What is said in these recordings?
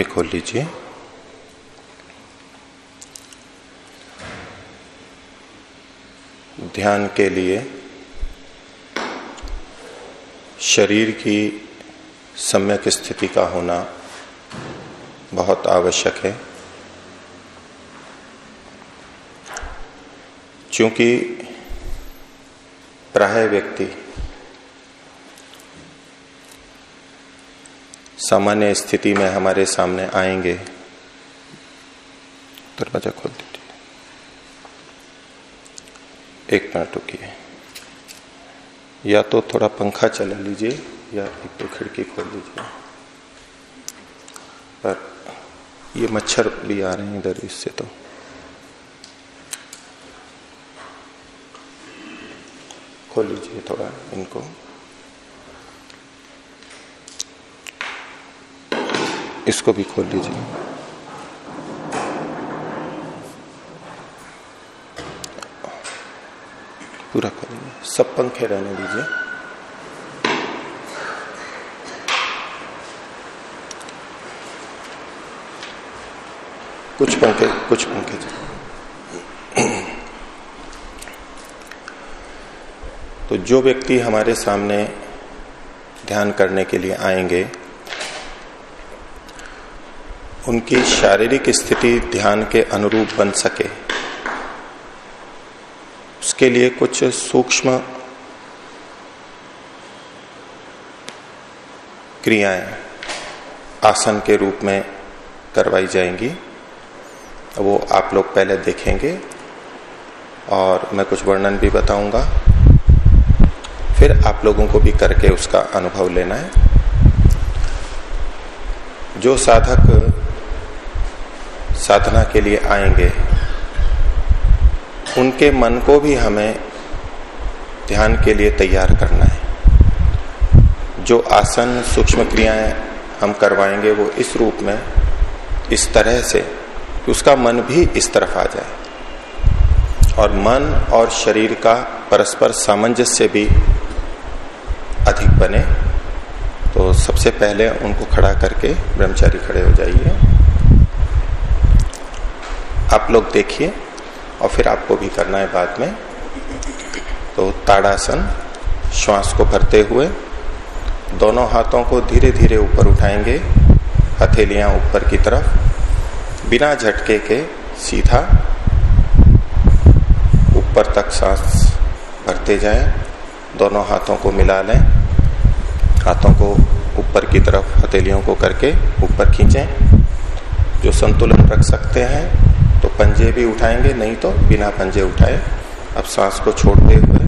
आँखें खोल लीजिए। ध्यान के लिए शरीर की सम्यक स्थिति का होना बहुत आवश्यक है। क्योंकि प्राय व्यक्ति सामान्य स्थिति में हमारे सामने आएँगे। दरवाज़ा खोल दीजिए। एक मिनट रुकिए। या तो थोड़ा पंखा चला लीजिए, या एक तो खिड़की खोल लीजिए पर ये मच्छर भी आ रहे हैं इधर, इससे तो। खोल लीजिए थोड़ा इनको। इसको भी खोल लीजिए। पूरा खोलिए सब पंखे रहने दीजिए। कुछ पंखे कुछ पंखे तो जो व्यक्ति हमारे सामने ध्यान करने के लिए आएँगे उनकी शारीरिक स्थिति ध्यान के अनुरूप बन सके। उसके लिए कुछ सूक्ष्म क्रियाएँ आसन के रूप में करवाई जाएँगी। वो आप लोग पहले देखेंगे और मैं कुछ वर्णन भी बताऊँगा। फिर आप लोगों को भी करके उसका अनुभव लेना है। जो साधक साधना के लिए आएँगे। उनके मन को भी हमें ध्यान के लिए तैयार करना है। जो आसन सूक्ष्म क्रियाएँ हम करवाएँगे, वो इस रूप में, इस तरह से कि उसका मन भी इस तरफ़ आ जाए। और मन और शरीर का परस्पर सामंजस्य भी अधिक बने तो सबसे पहले उनको खड़ा करके ब्रह्मचारी खड़े हो जाइए। आप लोग देखिए और फिर आपको भी करना है बाद में। तो ताड़ासन, श्वास को भरते हुए दोनों हाथों को धीरे धीरे ऊपर उठाएँगे, हथेलियाँ ऊपर की तरफ़, बिना झटके के सीधा ऊपर तक सांस भरते जाएँ, दोनों हाथों को मिला लें, हाथों को ऊपर की तरफ़, हथेलियों को करके ऊपर खींचें, जो संतुलन रख सकते हैं तो पंजे भी उठाएँगे, नहीं तो बिना पंजे उठाए। अब सांस को छोड़ते हुए,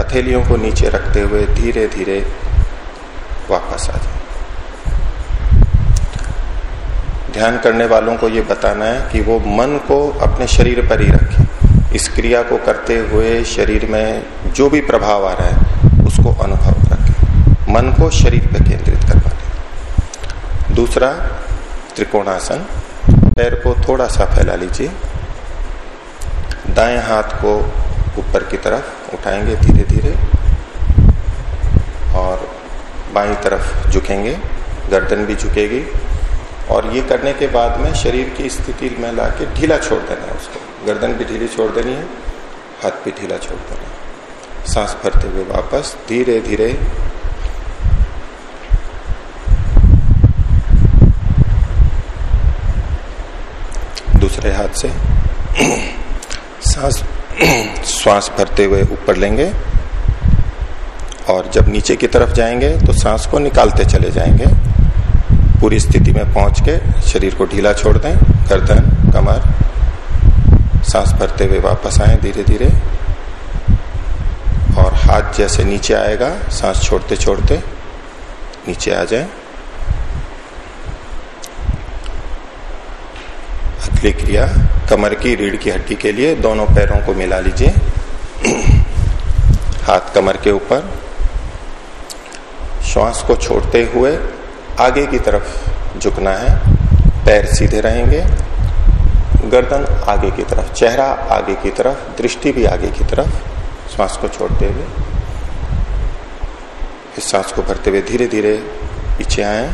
हथेलियों को नीचे रखते हुए धीरे धीरे वापस आ जाए। ध्यान करने वालों को ये बताना है कि वो मन को अपने शरीर पर ही रखें। इस क्रिया को करते हुए शरीर में जो भी प्रभाव आ रहा है, उसको अनुभव रखें। मन को शरीर पर केंद्रित करवा दें। दूसरा, त्रिकोणासन। पैर को थोड़ा सा फैला लीजिए। दाएँ हाथ को ऊपर की तरफ़ उठाएँगे धीरे धीरे और बाई तरफ़ झुकेंगे, गर्दन भी झुकेगी। और ये करने के बाद में शरीर की स्थिति में लाके ढीला छोड़ देना है उसको। गर्दन भी ढीली छोड़ देनी है, हाथ भी ढीला छोड़ देना है। सांस भरते हुए वापस धीरे धीरे दूसरे हाथ से सांस, श्वास भरते हुए ऊपर लेंगे और जब नीचे की तरफ़ जाएँगे तो सांस को निकालते चले जाएँगे। पूरी स्थिति में पहुँच के शरीर को ढीला छोड़ दें, गर्दन, कमर, सांस भरते हुए वापस आए धीरे धीरे और हाथ जैसे नीचे आएगा, सांस छोड़ते छोड़ते नीचे आ जाए। अगली क्रिया कमर की रीढ़ की हड्डी के लिए दोनों पैरों को मिला लीजिए। हाथ कमर के ऊपर। श्वास को छोड़ते हुए आगे की तरफ़ झुकना है। पैर सीधे रहेंगे। गर्दन आगे की तरफ़, चेहरा आगे की तरफ़, दृष्टि भी आगे की तरफ़ श्वास को छोड़ते हुए। इस सांस को भरते हुए धीरे धीरे पीछे आए।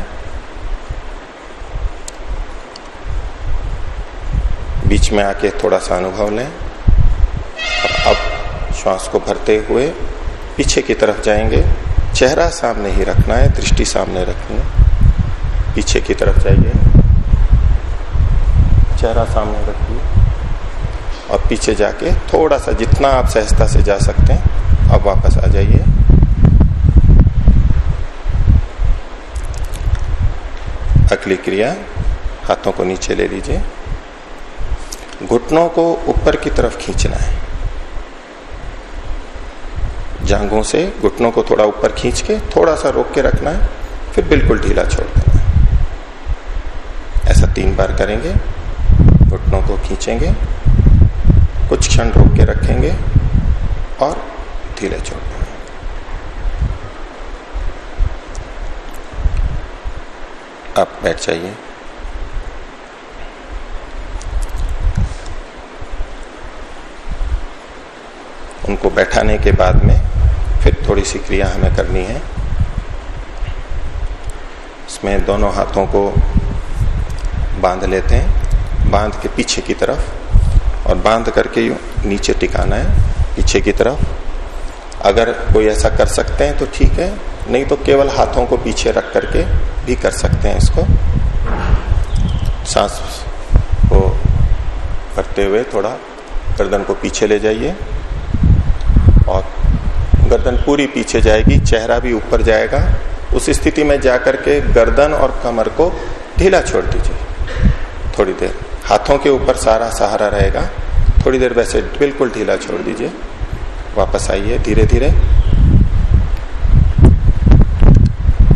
बीच में आके थोड़ा सा अनुभव लें। और अब श्वास को भरते हुए पीछे की तरफ़ जाएँगे। चेहरा सामने ही रखना है, दृष्टि सामने रखनी है। पीछे की तरफ़ जाइए। चेहरा सामने रखिए। और पीछे जाके थोड़ा सा जितना आप सहजता से जा सकते हैं, अब वापस आ जाइए। अगली क्रिया, हाथों को नीचे ले लीजिए। घुटनों को ऊपर की तरफ़ खींचना है। जांघों से घुटनों को थोड़ा ऊपर खींच के थोड़ा सा रोक के रखना है, फिर बिल्कुल ढीला छोड़ देना है। ऐसा तीन बार करेंगे, घुटनों को खींचेंगे, कुछ क्षण रोक के रखेंगे और ढीले छोड़ देंगे आप बैठ जाइए। उनको बैठाने के बाद में फिर थोड़ी सी क्रिया हमें करनी है। इसमें दोनों हाथों को बाँध लेते हैं, बाँध के पीछे की तरफ़ और बाँध करके यू नीचे टिकाना है, पीछे की तरफ़। अगर कोई ऐसा कर सकते हैं तो ठीक है, नहीं तो केवल हाथों को पीछे रख करके भी कर सकते हैं इसको। सांस को करते हुए थोड़ा गर्दन को पीछे ले जाइए। और गर्दन पूरी पीछे जाएगी, चेहरा भी ऊपर जाएगा। उस स्थिति में जाकर के गर्दन और कमर को ढीला छोड़ दीजिए। थोड़ी देर, हाथों के ऊपर सारा सहारा रहेगा। थोड़ी देर वैसे बिल्कुल ढीला छोड़ दीजिए। वापस आइए धीरे धीरे।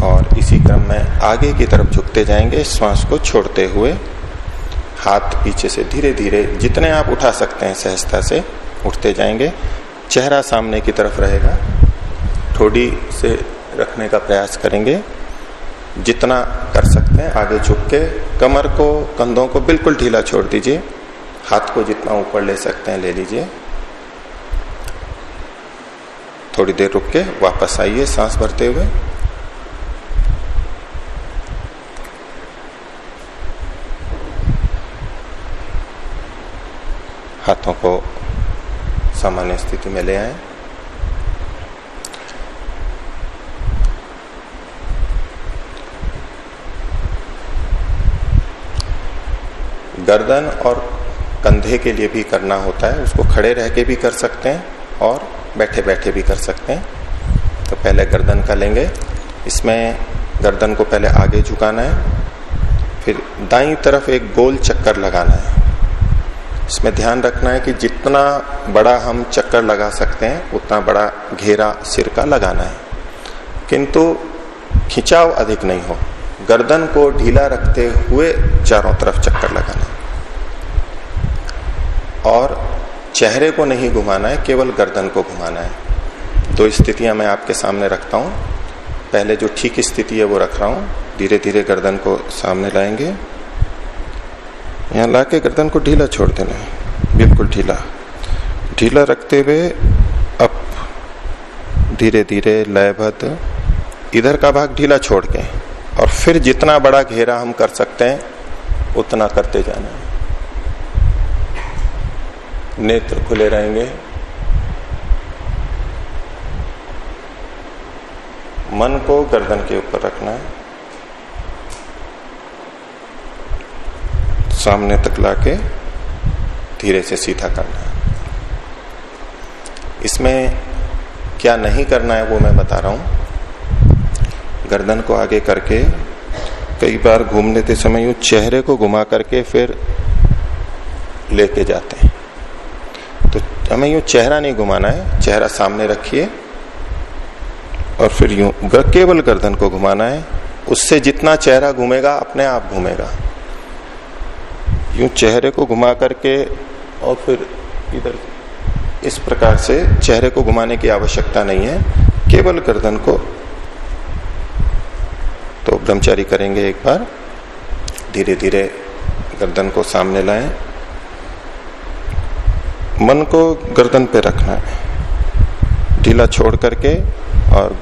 और इसी क्रम में आगे की तरफ़ झुकते जाएँगे, श्वास को छोड़ते हुए। हाथ पीछे से धीरे धीरे, जितने आप उठा सकते हैं सहजता से, उठते जाएँगे। चेहरा सामने की तरफ़ रहेगा। ठोडी से रखने का प्रयास करेंगे। जितना कर सकते हैं, आगे झुक के कमर को, कंधों को बिल्कुल ढीला छोड़ दीजिए। हाथ को जितना ऊपर ले सकते हैं, ले लीजिए। थोड़ी देर रुक के वापस आइए सांस भरते हुए। हाथों को सामान्य स्थिति में ले आए। गर्दन और कंधे के लिए भी करना होता है, उसको खड़े रह के भी कर सकते हैं और बैठे बैठे भी कर सकते हैं। तो पहले गर्दन का लेंगे। इसमें गर्दन को पहले आगे झुकाना है, फिर दाई तरफ़ एक गोल चक्कर लगाना है। इसमें ध्यान रखना है कि जितना बड़ा हम चक्कर लगा सकते हैं, उतना बड़ा घेरा सिर का लगाना है। किंतु खिंचाव अधिक नहीं हो। गर्दन को ढीला रखते हुए चारों तरफ़ चक्कर लगाना। है और चेहरे को नहीं घुमाना है, केवल गर्दन को घुमाना है। दो स्थितियाँ मैं आपके सामने रखता हूँ। पहले जो ठीक स्थिति है, वो रख रहा हूँ। धीरे धीरे गर्दन को सामने लाएँगे। यहाँ लाके गर्दन को ढीला छोड़ देना है। बिल्कुल ढीला। ढीला रखते हुए अब धीरे धीरे लयबद्ध इधर का भाग ढीला छोड़ के और फिर जितना बड़ा घेरा हम कर सकते हैं, उतना करते जाना है। नेत्र खुले रहेंगे। मन को गर्दन के ऊपर रखना है। सामने तक लाके धीरे से सीधा करना है। इसमें क्या नहीं करना है वो मैं बता रहा हूँ। गर्दन को आगे करके, कई बार घूम लेते समय यू चेहरे को घुमा करके फिर लेके जाते हैं। तो हमें यूँ चेहरा नहीं घुमाना है, चेहरा सामने रखिए और फिर यूँ केवल गर्दन को घुमाना है। उससे जितना चेहरा घूमेगा, अपने आप घूमेगा। यूँ चेहरे को घुमा करके और फिर इधर इस प्रकार से चेहरे को घुमाने की आवश्यकता नहीं है, केवल गर्दन को। तो ब्रह्मचारी करेंगे एक बार। धीरे धीरे गर्दन को सामने लाएँ। मन को गर्दन पे रखना है। ढीला छोड़ करके और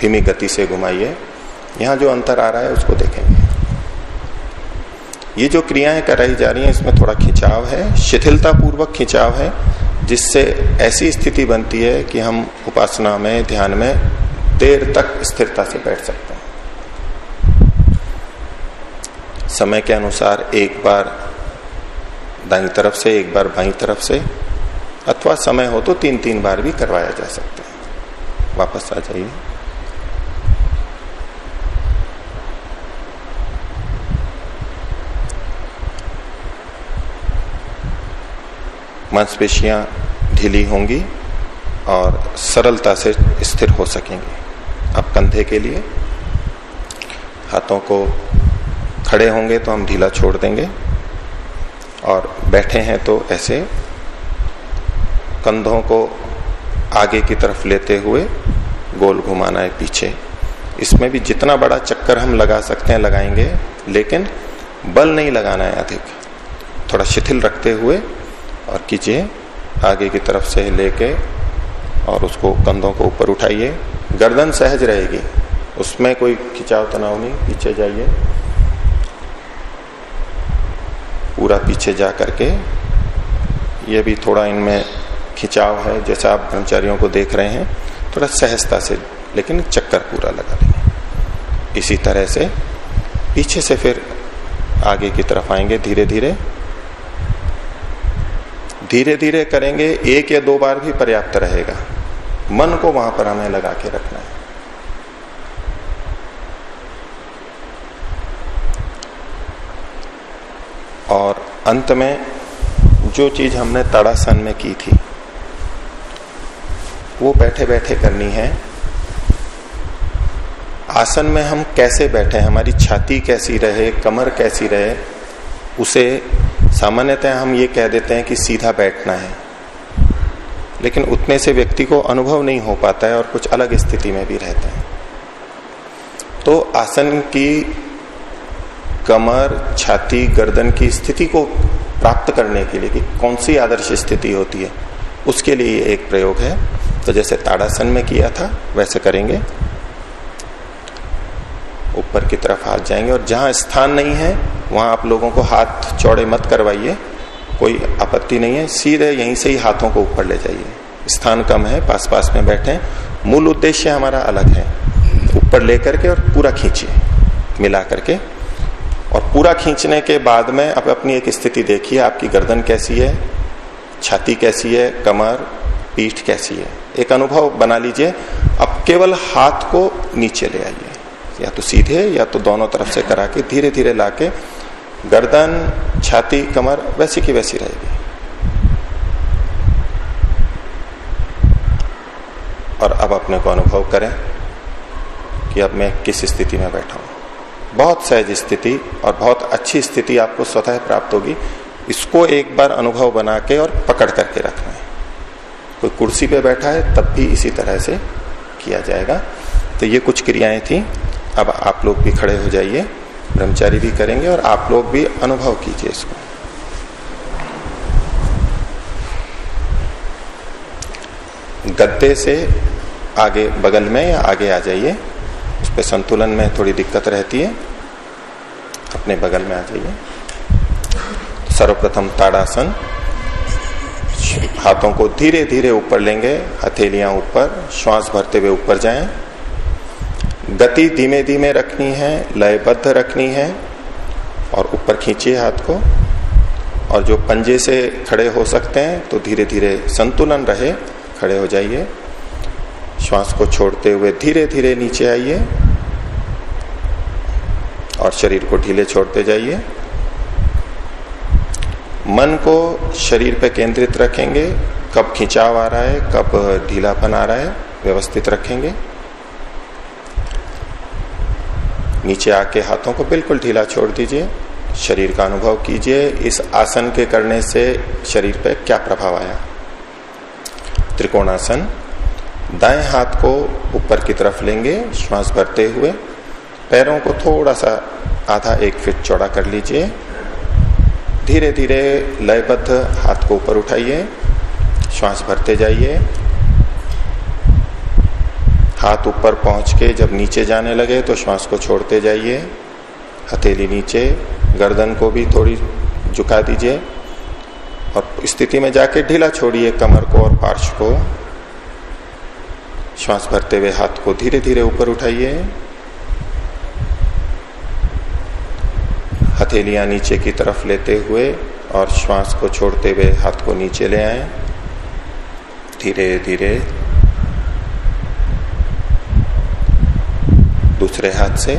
धीमी गति से घुमाइए। यहाँ जो अंतर आ रहा है उसको देखेंगे ये जो क्रियाएँ कराई जा रही हैं, इसमें थोड़ा खिंचाव है शिथिलता पूर्वक खिंचाव है, जिससे ऐसी स्थिति बनती है कि हम उपासना में, ध्यान में देर तक स्थिरता से बैठ सकते हैं। समय के अनुसार एक बार दाई तरफ़ से, एक बार बाई तरफ़ से, अथवा समय हो तो तीन तीन बार भी करवाया जा सकता है। वापस आ जाइए। मांसपेशियाँ ढीली होंगी और सरलता से स्थिर हो सकेंगी। अब कंधे के लिए हाथों को खड़े होंगे तो हम ढीला छोड़ देंगे और बैठे हैं तो ऐसे कंधों को आगे की तरफ़ लेते हुए गोल घुमाना है पीछे। इसमें भी जितना बड़ा चक्कर हम लगा सकते हैं लगाएँगे, लेकिन बल नहीं लगाना है अधिक। थोड़ा शिथिल रखते हुए और कीजिए आगे की तरफ़ से लेके और उसको कंधों को ऊपर उठाइए। गर्दन सहज रहेगी। उसमें कोई खिंचाव तनाव नहीं? पीछे जाइए। पूरा पीछे जा करके ये भी थोड़ा इनमें खिंचाव है, जैसा आप ब्रह्मचारियों को देख रहे हैं। थोड़ा सहजता से, लेकिन चक्कर पूरा लगा लेंगे। इसी तरह से पीछे से फिर आगे की तरफ़ आएँगे धीरे धीरे धीरे धीरे करेंगे, एक या दो बार भी पर्याप्त रहेगा। मन को वहाँ पर हमें लगा के रखना है। और अंत में जो चीज़ हमने तड़ासन में की थी, वो बैठे बैठे करनी है। आसन में हम कैसे बैठे हमारी छाती कैसी रहे? कमर कैसी रहे? उसे सामान्यतः हम ये कह देते हैं कि सीधा बैठना है। लेकिन उतने से व्यक्ति को अनुभव नहीं हो पाता है और कुछ अलग स्थिति में भी रहते हैं। तो आसन की कमर, छाती, गर्दन की स्थिति को प्राप्त करने के लिए कि कौन सी आदर्श स्थिति होती है, उसके लिए एक प्रयोग है। तो जैसे ताड़ासन में किया था, वैसे करेंगे। ऊपर की तरफ़ हाथ जाएँगे और जहाँ स्थान नहीं है वहाँ आप लोगों को हाथ चौड़े मत करवाइए, कोई आपत्ति नहीं है, सीधे यहीं से ही हाथों को ऊपर ले जाइए। स्थान कम है पास पास में बैठे। मूल उद्देश्य हमारा अलग है, ऊपर लेकर के और पूरा खींचिए, मिला करके। और पूरा खींचने के बाद में आप अपनी एक स्थिति देखिए, आपकी गर्दन कैसी है, छाती कैसी है, कमर, पीठ कैसी है। एक अनुभव बना लीजिए, अब केवल हाथ को नीचे ले आइए। या तो सीधे, या तो दोनों तरफ़ से करा के धीरे धीरे लाके गर्दन, छाती, कमर वैसी की वैसी रहेगी। और अब अपने को अनुभव करें कि अब मैं किस स्थिति में बैठा हूँ। बहुत सहज स्थिति और बहुत अच्छी स्थिति आपको स्वतः प्राप्त होगी। इसको एक बार अनुभव बना के और पकड़ करके रखना है। कोई कुर्सी पे बैठा है, तब भी इसी तरह से किया जाएगा। तो ये कुछ क्रियाएँ थी। अब आप लोग भी खड़े हो जाइए। ब्रह्मचारी भी करेंगे और आप लोग भी अनुभव कीजिए इसको। गद्दे से आगे बगल में या आगे आ जाइए, उस पर संतुलन में थोड़ी दिक्कत रहती है। अपने बगल में आ जाइए। सर्वप्रथम ताड़ासन, हाथों को धीरे धीरे ऊपर लेंगे, हथेलियाँ ऊपर, श्वास भरते हुए ऊपर जाएँ। गति धीमे धीमे रखनी है, लयबद्ध रखनी है, और ऊपर खींचिए हाथ को। और जो पंजे से खड़े हो सकते हैं तो धीरे धीरे संतुलन रहे, खड़े हो जाइए। श्वास को छोड़ते हुए धीरे धीरे नीचे आइए। और शरीर को ढीले छोड़ते जाइए। मन को शरीर पे केंद्रित रखेंगे। कब खिंचाव आ रहा है, कब ढीलापन आ रहा है, व्यवस्थित रखेंगे। नीचे आके हाथों को बिल्कुल ढीला छोड़ दीजिए। शरीर का अनुभव कीजिए, इस आसन के करने से शरीर पे क्या प्रभाव आया? त्रिकोणासन, दाएँ हाथ को ऊपर की तरफ़ लेंगे, श्वास भरते हुए। पैरों को थोड़ा सा आधा एक फिट चौड़ा कर लीजिए। धीरे धीरे लयबद्ध हाथ को ऊपर उठाइए। श्वास भरते जाइए। हाथ ऊपर पहुँच के जब नीचे जाने लगे तो श्वास को छोड़ते जाइए। हथेली नीचे, गर्दन को भी थोड़ी झुका दीजिए और स्थिति में जाके ढीला छोड़िए कमर को और पार्श्व को। श्वास भरते हुए हाथ को धीरे धीरे ऊपर उठाइए। हथेलियाँ नीचे की तरफ़ लेते हुए और श्वास को छोड़ते हुए हाथ को नीचे ले आए। धीरे धीरे दूसरे हाथ से,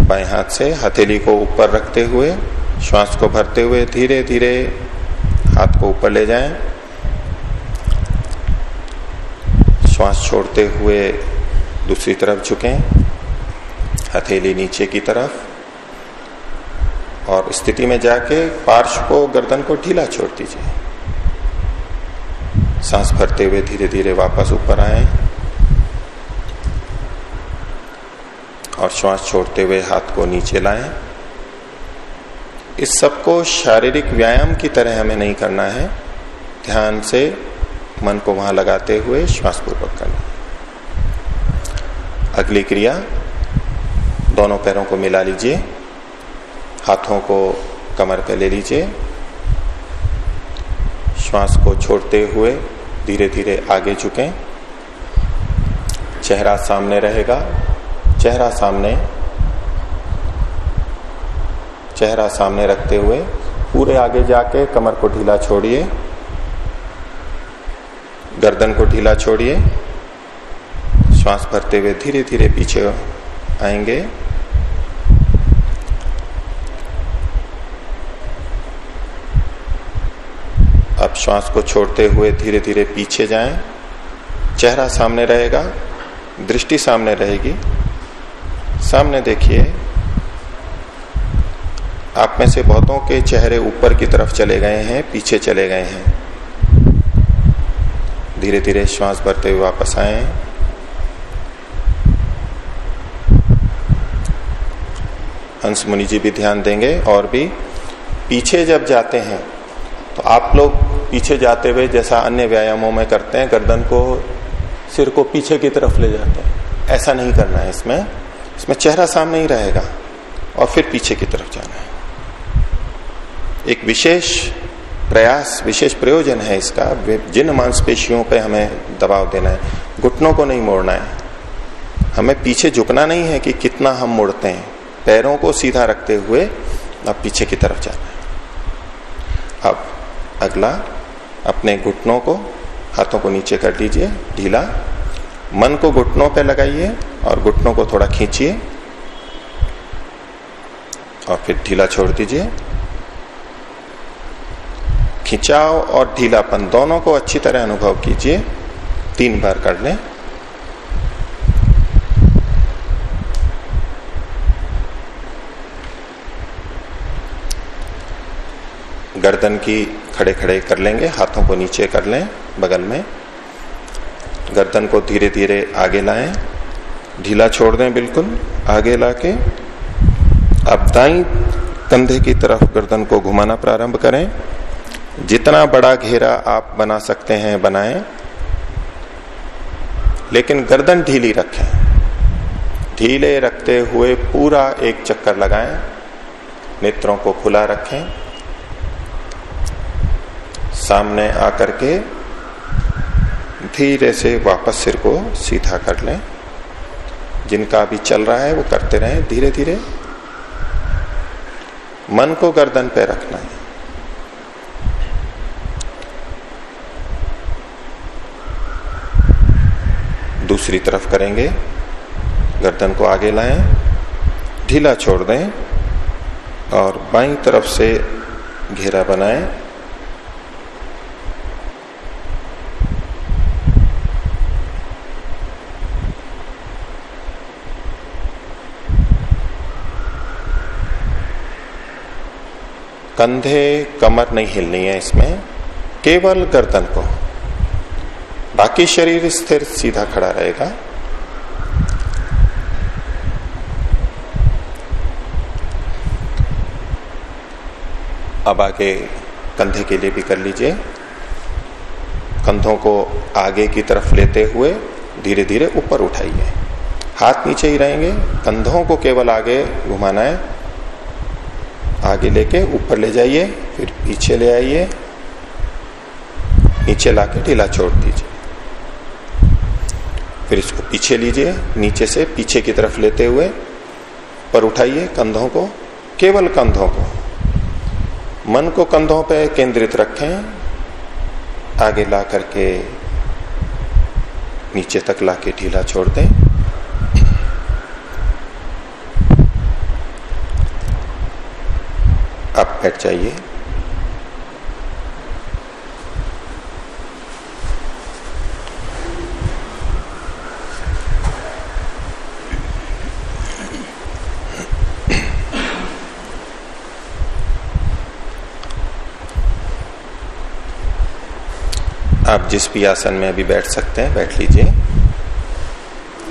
बाएँ हाथ से, हथेली को ऊपर रखते हुए, श्वास को भरते हुए धीरे धीरे हाथ को ऊपर ले जाएँ। श्वास छोड़ते हुए दूसरी तरफ़ झुकें, हथेली नीचे की तरफ़, और स्थिति में जाके पार्श्व को, गर्दन को ढीला छोड़ दीजिए। सांस भरते हुए धीरे धीरे वापस ऊपर आए। और श्वास छोड़ते हुए हाथ को नीचे लाएँ। इस सबको शारीरिक व्यायाम की तरह हमें नहीं करना है। ध्यान से मन को वहाँ लगाते हुए श्वास पूर्वक करना। अगली क्रिया, दोनों पैरों को मिला लीजिए। हाथों को कमर पे ले लीजिए। श्वास को छोड़ते हुए धीरे धीरे आगे झुकें। चेहरा सामने रहेगा। चेहरा सामने चेहरा सामने रखते हुए पूरे आगे जाके कमर को ढीला छोड़िए, गर्दन को ढीला छोड़िए, श्वास भरते हुए धीरे धीरे पीछे आएँगे। अब श्वास को छोड़ते हुए धीरे धीरे पीछे जाएँ। चेहरा सामने रहेगा, दृष्टि सामने रहेगी। सामने देखिए, आप में से बहुतों के चेहरे ऊपर की तरफ़ चले गए हैं, पीछे चले गए हैं। धीरे धीरे श्वास भरते हुए वापस आए। हंस मुनि जी भी ध्यान देंगे और भी। पीछे जब जाते हैं तो आप लोग पीछे जाते हुए जैसा अन्य व्यायामों में करते हैं, गर्दन को, सिर को पीछे की तरफ़ ले जाते हैं। ऐसा नहीं करना है इसमें। इसमें चेहरा सामने ही रहेगा और फिर पीछे की तरफ़ जाना है। एक विशेष प्रयास, विशेष प्रयोजन है इसका। जिन मांसपेशियों पे हमें दबाव देना है, घुटनों को नहीं मोड़ना है। हमें पीछे झुकना नहीं है कि कितना हम मुड़ते हैं। पैरों को सीधा रखते हुए अब पीछे की तरफ़ जाना है। अब अगला, अपने घुटनों को, हाथों को नीचे कर लीजिए ढीला। मन को घुटनों पे लगाइए। और घुटनों को थोड़ा खींचिए और फिर ढीला छोड़ दीजिए। खिंचाव और ढीलापन दोनों को अच्छी तरह अनुभव कीजिए। तीन बार कर लें। गर्दन की खड़े खड़े कर लेंगे, हाथों को नीचे कर लें बगल में। गर्दन को धीरे धीरे आगे लाएँ। ढीला छोड़ दें बिल्कुल, आगे लाके। अब दाई कंधे की तरफ़ गर्दन को घुमाना प्रारंभ करें। जितना बड़ा घेरा आप बना सकते हैं, बनाएँ। लेकिन गर्दन ढीली रखें। ढीले रखते हुए पूरा एक चक्कर लगाएँ। नेत्रों को खुला रखें। सामने आकर के धीरे से वापस सिर को सीधा कर लें। जिनका अभी चल रहा है वो करते रहें धीरे धीरे। मन को गर्दन पे रखना है। दूसरी तरफ़ करेंगे। गर्दन को आगे लाएँ। ढीला छोड़ दें और बाई तरफ़ से घेरा बनाएँ। कंधे कमर नहीं हिलनी है इसमें, केवल गर्दन को। बाकी शरीर स्थिर सीधा खड़ा रहेगा। अब आगे कंधे के लिए भी कर लीजिए। कंधों को आगे की तरफ़ लेते हुए धीरे धीरे ऊपर उठाइए। हाथ नीचे ही रहेंगे। कंधों को केवल आगे घुमाना है। आगे लेके ऊपर ले जाइए, फिर पीछे ले आइए। नीचे लाके ढीला छोड़ दीजिए। फिर इसको पीछे लीजिए, नीचे से पीछे की तरफ़ लेते हुए। पर उठाइए कंधों को, केवल कंधों को। मन को कंधों पे केंद्रित रखें। आगे ला करके नीचे तक लाके ढीला छोड़ दें। अब बैठ जाइए आप जिस भी आसन में अभी बैठ सकते हैं, बैठ लीजिए।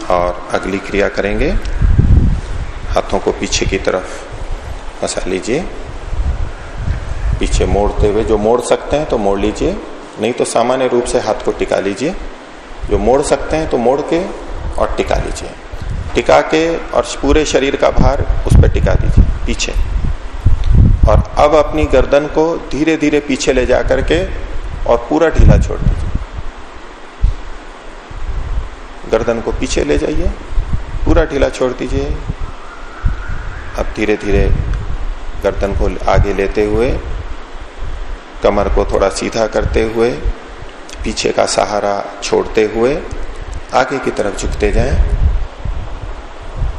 और अगली क्रिया करेंगे। हाथों को पीछे की तरफ़ फंसा लीजिए। पीछे मोड़ते हुए, जो मोड़ सकते हैं तो मोड़ लीजिए, नहीं तो सामान्य रूप से हाथ को टिका लीजिए। जो मोड़ सकते हैं तो मोड़ के और टिका लीजिए। टिका के और पूरे शरीर का भार उस पर टिका दीजिए, पीछे। और अब अपनी गर्दन को धीरे धीरे पीछे ले जा करके और पूरा ढीला छोड़ दीजिए। गर्दन को पीछे ले जाइए, पूरा ढीला छोड़ दीजिए। अब धीरे धीरे गर्दन को आगे लेते हुए कमर को थोड़ा सीधा करते हुए, पीछे का सहारा छोड़ते हुए आगे की तरफ़ झुकते जाएँ।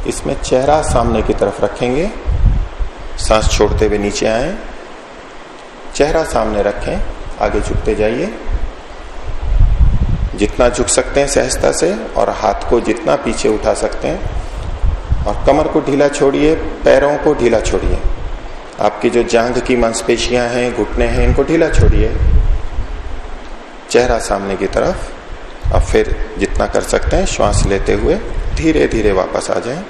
इसमें चेहरा सामने की तरफ़ रखेंगे। सांस छोड़ते हुए नीचे आए। चेहरा सामने रखें, आगे झुकते जाइए। जितना झुक सकते हैं सहजता से और हाथ को जितना पीछे उठा सकते हैं। और कमर को ढीला छोड़िए, पैरों को ढीला छोड़िए। आपकी जो जांग की मांसपेशियाँ हैं, घुटने हैं, इनको ढीला छोड़िए। चेहरा सामने की तरफ़। अब फिर जितना कर सकते हैं, श्वास लेते हुए धीरे धीरे वापस आ जाएँ।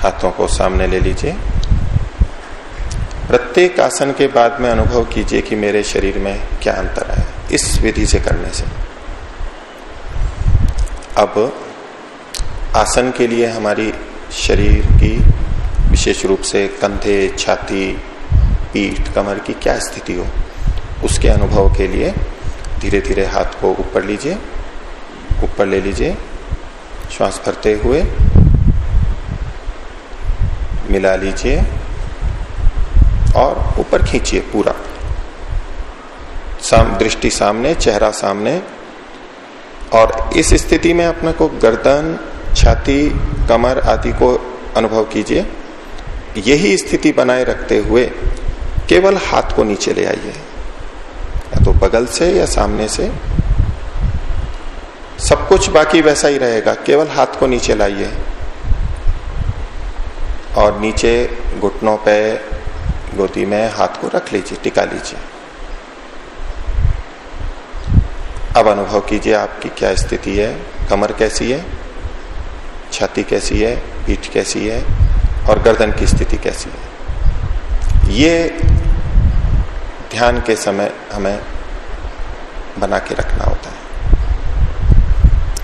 हाथों को सामने ले लीजिए। प्रत्येक आसन के बाद में अनुभव कीजिए कि मेरे शरीर में क्या अंतर है, इस विधि से करने से। अब आसन के लिए हमारी शरीर की विशेष रूप से कंधे छाती पीठ कमर की क्या स्थिति हो उसके अनुभव के लिए धीरे धीरे हाथ को ऊपर लीजिए ऊपर ले लीजिए श्वास भरते हुए मिला लीजिए और ऊपर खींचिए पूरा। साम, दृष्टि सामने चेहरा सामने और इस स्थिति में अपने को गर्दन, छाती, कमर आदि को अनुभव कीजिए। यही स्थिति बनाए रखते हुए केवल हाथ को नीचे ले आइए। या तो बगल से या सामने से। सब कुछ बाकी वैसा ही रहेगा, केवल हाथ को नीचे लाइए। और नीचे घुटनों पे, गोदी में हाथ को रख लीजिए, टिका लीजिए। अब अनुभव कीजिए आपकी क्या स्थिति है। कमर कैसी है? छाती कैसी है? पीठ कैसी है? और गर्दन की स्थिति कैसी है? ये ध्यान के समय हमें बना के रखना होता है।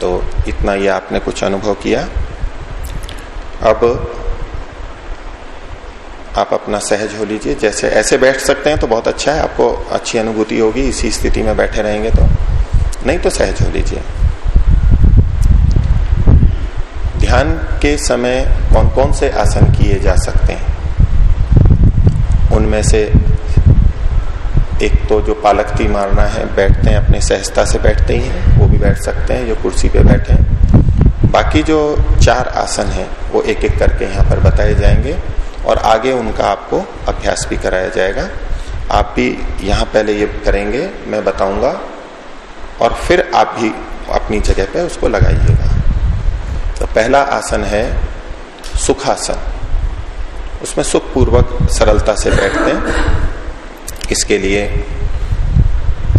तो इतना ये आपने कुछ अनुभव किया। अब आप अपना सहज हो लीजिए। जैसे ऐसे बैठ सकते हैं तो बहुत अच्छा है। आपको अच्छी अनुभूति होगी। इसी स्थिति में बैठे रहेंगे तो। नहीं तो सहज हो लीजिए। ध्यान के समय कौन कौन से आसन किए जा सकते हैं? उनमें से एक तो जो पालकती मारना है, बैठते हैं, अपने सहजता से बैठते ही हैं, वो भी बैठ सकते हैं, जो कुर्सी पे बैठे हैं। बाकी जो चार आसन हैं, वो एक एक करके यहाँ पर बताए जाएँगे और आगे उनका आपको अभ्यास भी कराया जाएगा। आप भी यहाँ पहले ये करेंगे, मैं बताऊँगा और फिर आप भी अपनी जगह पे उसको लगाइएगा। तो पहला आसन है सुखासन। उसमें सुखपूर्वक सरलता से बैठते हैं। इसके लिए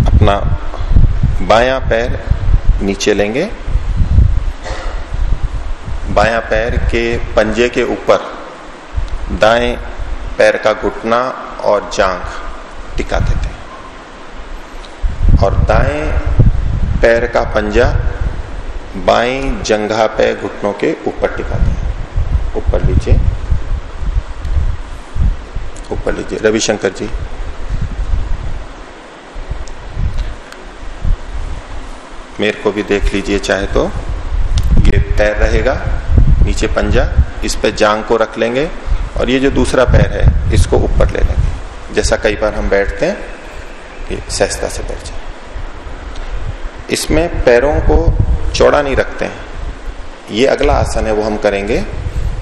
अपना बायां पैर नीचे लेंगे। बाया पैर के पंजे के ऊपर दाएँ पैर का घुटना और जांग टिका देते हैं। और दाएँ पैर का पंजा बाएँ जंघा पे घुटनों के ऊपर टिकाते हैं ऊपर लीजिए। ऊपर लीजिए। रविशंकर जी। मेरे को भी देख लीजिए, चाहे तो। ये पैर रहेगा, नीचे पंजा, इस पे जांग को रख लेंगे और ये जो दूसरा पैर है, इसको ऊपर ले लेंगे। जैसा कई बार हम बैठते हैं, ये सहजता से बैठ जाए। इसमें पैरों को चौड़ा नहीं रखते हैं। ये अगला आसन है, वो हम करेंगे।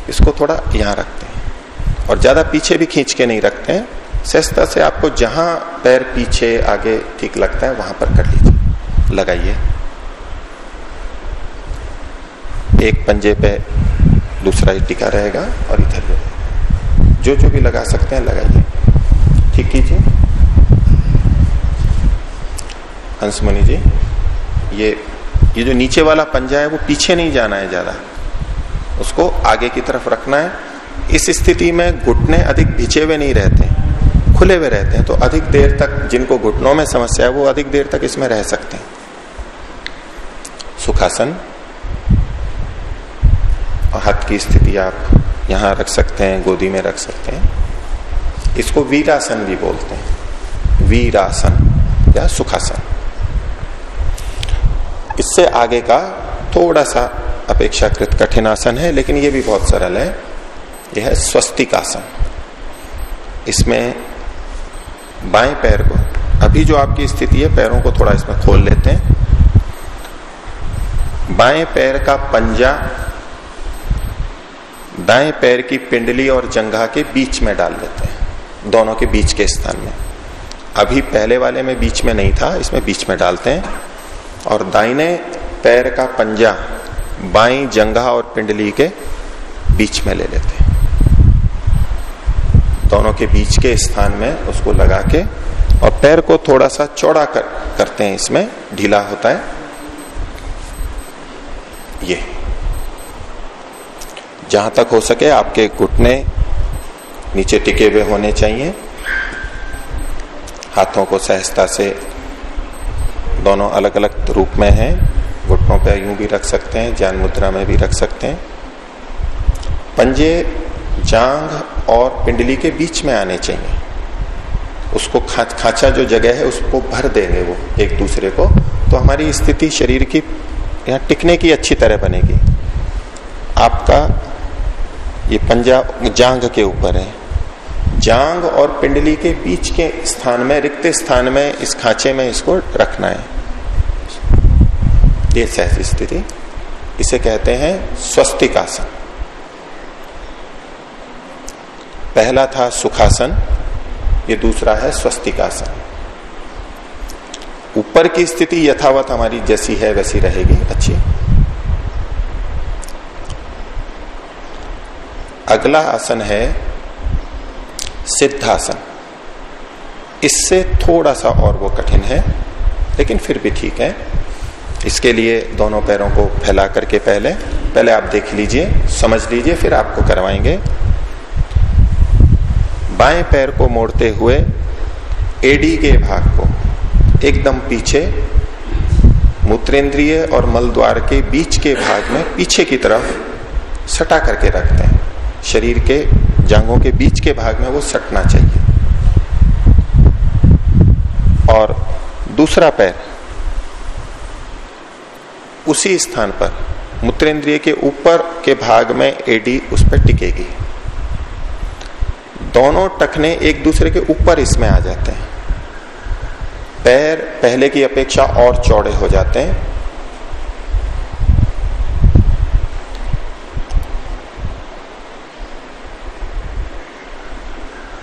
इसको थोड़ा यहाँ रखते हैं। और ज़्यादा पीछे भी खींच के नहीं रखते हैं। सहजता से आपको जहाँ पैर पीछे आगे ठीक लगता है, वहाँ पर कर लीजिए। लगाइए। एक पंजे पे दूसरा ही टिका रहेगा और इधर भी। रहेगा जो जो भी लगा सकते हैं, लगाइए। ठीक कीजिए। हंसमणि जी। ये ये जो नीचे वाला पंजा है, वो पीछे नहीं जाना है ज़्यादा। उसको आगे की तरफ़ रखना है। इस स्थिति में घुटने अधिक भिचे हुए नहीं रहते, खुले हुए रहते हैं तो अधिक देर तक जिनको घुटनों में समस्या है, वो अधिक देर तक इसमें रह सकते हैं। सुखासन और हाथ की स्थिति आप यहाँ रख सकते हैं, गोदी में रख सकते हैं। इसको वीरासन भी बोलते हैं। वीरासन, या सुखासन। इससे आगे का थोड़ा सा अपेक्षाकृत कठिन आसन है, लेकिन ये भी बहुत सरल है। यह है स्वस्तिक आसन इसमें बाएँ पैर को, अभी जो आपकी स्थिति है, पैरों को थोड़ा इसमें खोल लेते हैं। बाएँ पैर का पंजा, दाएँ पैर की पिंडली और जंघा के बीच में डाल देते हैं। दोनों के बीच के स्थान में। अभी पहले वाले में बीच में नहीं था, इसमें बीच में डालते हैं। और दाहिने पैर का पंजा बाई जंघा और पिंडली के बीच में ले लेते हैं। दोनों के बीच के स्थान में उसको लगा के और पैर को थोड़ा सा चौड़ा कर, करते हैं। इसमें ढीला होता है। ये। जहाँ तक हो सके आपके घुटने नीचे टिके हुए होने चाहिए। हाथों को सहजता से दोनों अलग अलग रूप में हैं। घुटनों पे यूँ भी रख सकते हैं ज्ञान मुद्रा में भी रख सकते हैं। पंजे जांग और पिंडली के बीच में आने चाहिए। उसको खा, खांचा जो जगह है उसको भर देंगे वो एक दूसरे को। तो हमारी स्थिति शरीर की यहाँ टिकने की अच्छी तरह बनेगी। आपका ये पंजा जांग के ऊपर है। जांग और पिंडली के बीच के स्थान में रिक्त स्थान में इस खांचे में इसको रखना है। ये सहज स्थिति। इसे कहते हैं स्वस्तिकासन। पहला था सुखासन, ये दूसरा है स्वस्तिकासन। ऊपर की स्थिति यथावत हमारी जैसी है, वैसी रहेगी। अच्छी। अगला आसन है सिद्धासन। इससे थोड़ा सा और वो कठिन है, लेकिन फिर भी ठीक है। इसके लिए दोनों पैरों को फैला करके पहले पहले आप देख लीजिए, समझ लीजिए, फिर आपको करवाएँगे। बाएँ पैर को मोड़ते हुए एडी के भाग को, एकदम पीछे, मूत्रेंद्रिय और मल द्वार के बीच के भाग में पीछे की तरफ़ सटा करके रखते हैं। शरीर के जांगों के बीच के भाग में वो सटना चाहिए। और दूसरा पैर उसी स्थान पर, मूत्रेंद्रिय के ऊपर के भाग में एडी उस पर टिकेगी। दोनों टखने एक दूसरे के ऊपर इसमें आ जाते हैं। पैर पहले की अपेक्षा और चौड़े हो जाते हैं।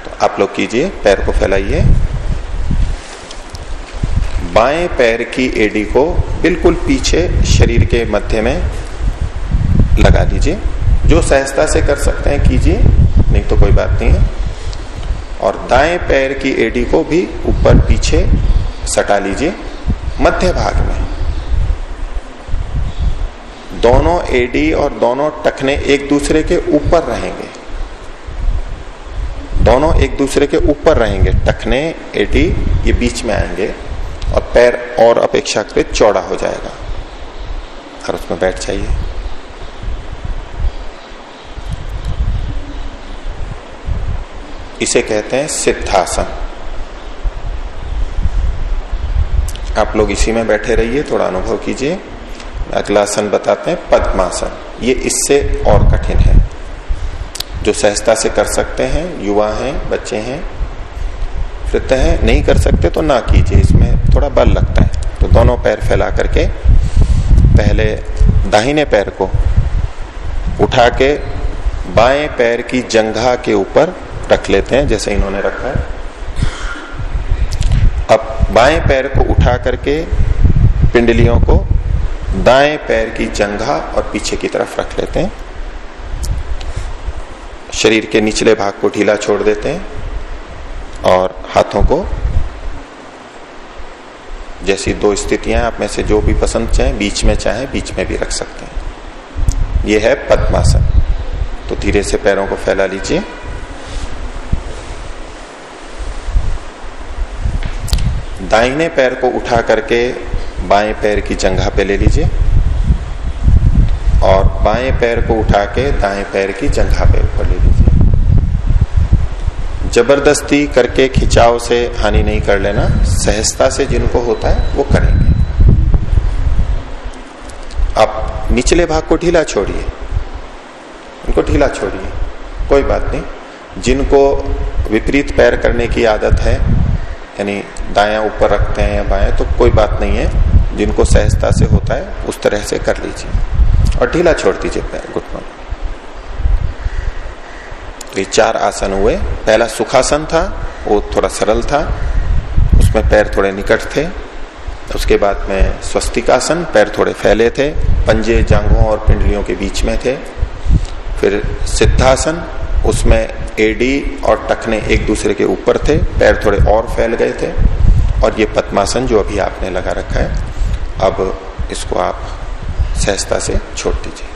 तो आप लोग कीजिए, पैर को फैलाइए। बाएँ पैर की एडी को बिल्कुल पीछे शरीर के मध्य में लगा दीजिए। जो सहजता से कर सकते हैं, कीजिए। नहीं तो कोई बात नहीं है। और दाएँ पैर की एडी को भी ऊपर पीछे सटा लीजिए, मध्य भाग में। दोनों एडी और दोनों टखने एक दूसरे के ऊपर रहेंगे। दोनों एक दूसरे के ऊपर रहेंगे। टखने एडी ये बीच में आएँगे। और पैर और अपेक्षाकृत चौड़ा हो जाएगा। और उसमें बैठ जाइए। इसे कहते हैं सिद्धासन। आप लोग इसी में बैठे रहिए, थोड़ा अनुभव कीजिए। अगला आसन बताते हैं, पद्मासन। ये इससे और कठिन है। जो सहजता से कर सकते हैं, युवा हैं, बच्चे हैं वृद्ध हैं, नहीं कर सकते तो ना कीजिए, इसमें थोड़ा बल लगता है। तो दोनों पैर फैला करके पहले दाहिने पैर को उठा के बाएँ पैर की जंघा के ऊपर रख लेते हैं, जैसे इन्होंने रखा है। अब बाएँ पैर को उठा करके पिंडलियों को दाएँ पैर की जंघा और पीछे की तरफ़ रख लेते हैं। शरीर के निचले भाग को ढीला छोड़ देते हैं और हाथों को। जैसी दो स्थितियाँ आप में से जो भी पसंद चाहे, बीच में चाहे, बीच में भी रख सकते हैं। यह है पद्मासन। तो धीरे से पैरों को फैला लीजिए। दाहिने पैर को उठा करके बाएँ पैर की जंघा पे ले लीजिए। और बाएँ पैर को उठा के दाएँ पैर की जंघा पे। ज़बरदस्ती करके खिंचाव से हानि नहीं कर लेना, सहजता से जिनको होता है, वो करेंगे। आप निचले भाग को ढीला छोड़िए। उनको ढीला छोड़िए। कोई बात नहीं। जिनको विपरीत पैर करने की आदत है, यानी दाया ऊपर रखते हैं या बाएँ तो कोई बात नहीं है। जिनको सहजता से होता है, उस तरह से कर लीजिए। और ढीला छोड़ दीजिए पैर, घुटनों तो ये चार आसन हुए। पहला सुखासन था, वो थोड़ा सरल था, उसमें पैर थोड़े निकट थे। उसके बाद में स्वस्तिकासन, पैर थोड़े फैले थे, पंजे, जांघों और पिंडलियों के बीच में थे। फिर सिद्धासन, उसमें एडी और टखने एक दूसरे के ऊपर थे, पैर थोड़े और फैल गए थे। और ये पद्मासन जो अभी आपने लगा रखा है, अब इसको आप सहजता से छोड़ दीजिए।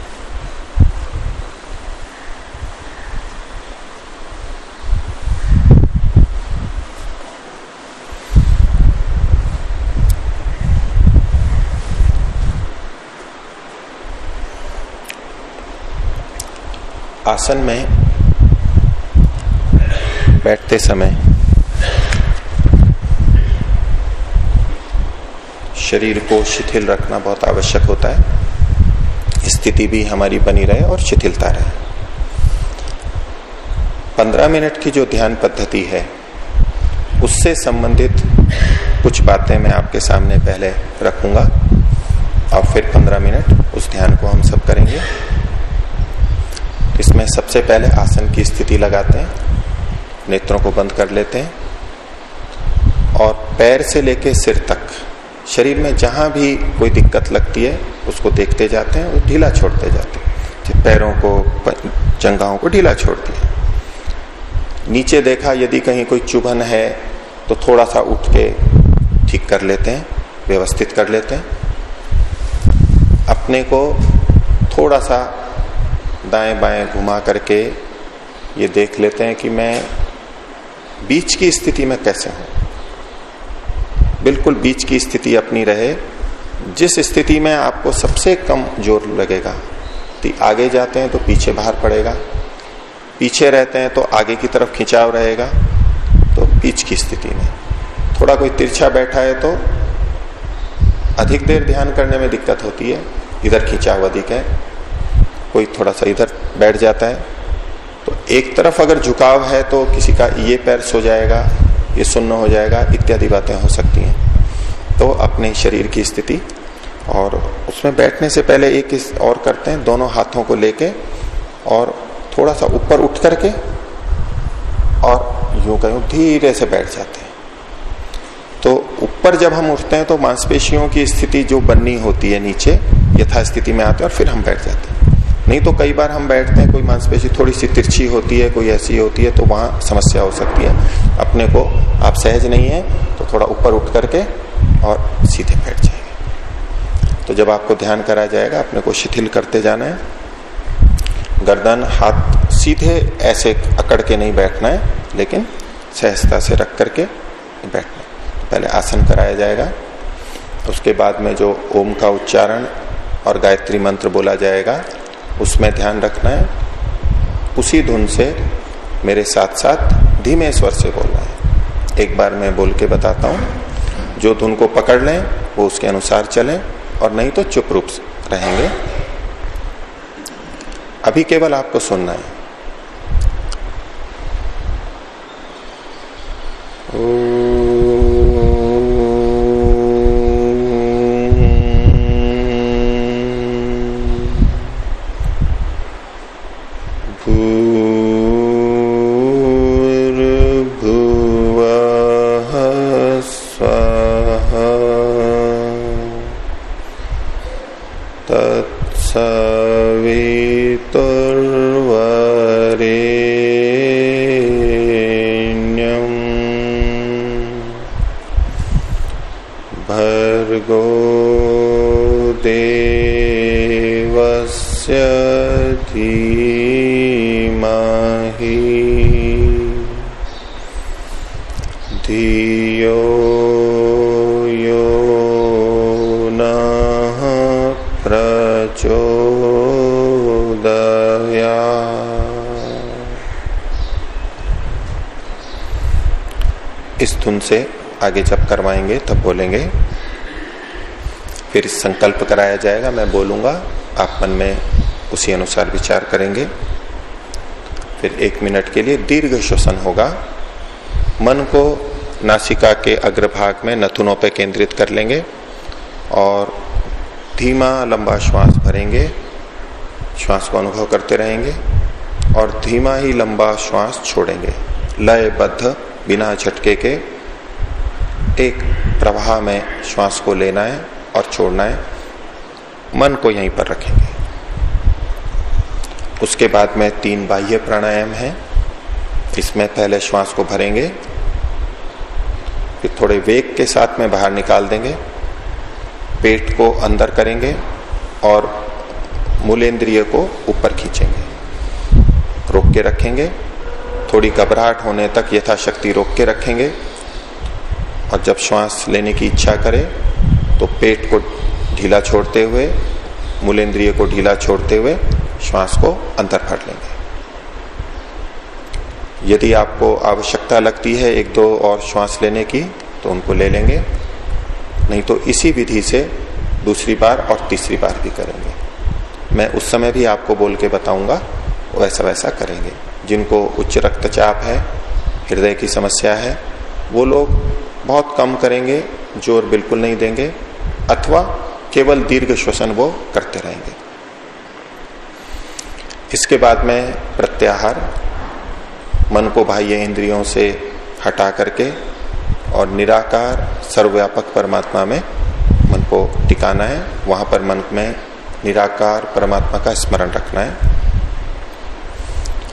आसन में बैठते समय शरीर को शिथिल रखना बहुत आवश्यक होता है। स्थिति भी हमारी बनी रहे और शिथिलता रहे। पंद्रह मिनट की जो ध्यान पद्धति है, उससे संबंधित कुछ बातें मैं आपके सामने पहले रखूँगा। और फिर पंद्रह मिनट उस ध्यान को हम सब करेंगे। इसमें सबसे पहले आसन की स्थिति लगाते हैं, नेत्रों को बंद कर लेते हैं, और पैर से लेके सिर तक, शरीर में जहाँ भी कोई दिक्कत लगती है, उसको देखते जाते हैं और ढीला छोड़ते जाते हैं। पैरों को, जंगाओं को ढीला छोड़ दिया नीचे देखा यदि कहीं कोई चुभन है तो थोड़ा सा उठ के ठीक कर लेते हैं, व्यवस्थित कर लेते हैं। अपने को थोड़ा सा दाएँ बाएँ घुमा करके ये देख लेते हैं कि मैं बीच की स्थिति में कैसे हूँ। बिल्कुल बीच की स्थिति अपनी रहे। जिस स्थिति में आपको सबसे कम ज़ोर लगेगा तो आगे जाते हैं तो पीछे बाहर पड़ेगा, पीछे रहते हैं तो आगे की तरफ़ खिंचाव रहेगा तो बीच की स्थिति में। थोड़ा कोई तिरछा बैठा है तो अधिक देर ध्यान करने में दिक्कत होती है, इधर खिंचाव अधिक है। कोई थोड़ा सा इधर बैठ जाता है। तो एक तरफ़ अगर झुकाव है तो किसी का ये पैर सो जाएगा, ये सुन्न हो जाएगा, इत्यादि बातें हो सकती हैं। तो अपने शरीर की स्थिति और उसमें बैठने से पहले एक और करते हैं, दोनों हाथों को लेके और थोड़ा सा ऊपर उठ करके और यूँ कहीं धीरे से बैठ जाते हैं। तो ऊपर जब हम उठते हैं तो मांसपेशियों की स्थिति जो बननी होती है नीचे, यथास्थिति में आते हैं और फिर हम बैठ जाते हैं। नहीं तो कई बार हम बैठते हैं, कोई मांसपेशी थोड़ी सी तिरछी होती है, कोई ऐसी होती है तो वहाँ समस्या हो सकती है। अपने को आप सहज नहीं है तो थोड़ा ऊपर उठ करके और सीधे बैठ जाएँगे तो जब आपको ध्यान करा जाएगा, अपने को शिथिल करते जाना है। गर्दन, हाथ सीधे ऐसे अकड़ के नहीं बैठना है, लेकिन सहजता से रख करके बैठना तो पहले आसन कराया जाएगा। उसके बाद में जो ओम का उच्चारण और गायत्री मंत्र बोला जाएगा उसमें ध्यान रखना है। उसी धुन से मेरे साथ साथ धीमे स्वर से बोलना है। एक बार मैं बोल के बताता हूँ। जो धुन को पकड़ लें, वो उसके अनुसार चलें और नहीं तो चुप रूप रहेंगे। अभी केवल आपको सुनना है। इस धुन से आगे जब करवाएँगे, तब बोलेंगे, फिर संकल्प कराया जाएगा, मैं बोलूँगा, आप मन में उसी अनुसार विचार करेंगे। फिर एक मिनट के लिए दीर्घ श्वसन होगा। मन को नासिका के अग्रभाग में नथुनों पर केंद्रित कर लेंगे और धीमा, लंबा श्वास भरेंगे। श्वास को अनुभव करते रहेंगे और धीमा ही लंबा श्वास छोड़ेंगे। लयबद्ध, बिना झटके के एक प्रवाह में श्वास को लेना है और छोड़ना है। मन को यहीं पर रखेंगे। उसके बाद में तीन बाह्य प्राणायाम है। इसमें पहले श्वास को भरेंगे फिर थोड़े वेग के साथ में बाहर निकाल देंगे, पेट को अंदर करेंगे और मूलेंद्रिय को ऊपर खींचेंगे। रोक के रखेंगे, थोड़ी घबराहट होने तक यथाशक्ति रोक के रखेंगे और जब श्वास लेने की इच्छा करे तो पेट को ढीला छोड़ते हुए, मूलेंद्रिय को ढीला छोड़ते हुए श्वास को अंदर भर लेंगे। यदि आपको आवश्यकता लगती है एक दो और श्वास लेने की तो उनको ले लेंगे। नहीं तो इसी विधि से दूसरी बार और तीसरी बार भी करेंगे। मैं उस समय भी आपको बोल के बताऊँगा वैसा वैसा करेंगे। जिनको उच्च रक्तचाप है, हृदय की समस्या है, वो लोग बहुत कम करेंगे, ज़ोर बिल्कुल नहीं देंगे, अथवा केवल दीर्घ श्वसन वो करते रहेंगे। इसके बाद में प्रत्याहार। मन को बाह्य इंद्रियों से हटा करके और निराकार, सर्वव्यापक परमात्मा में मन को टिकाना है। वहाँ पर मन में निराकार परमात्मा का स्मरण रखना है।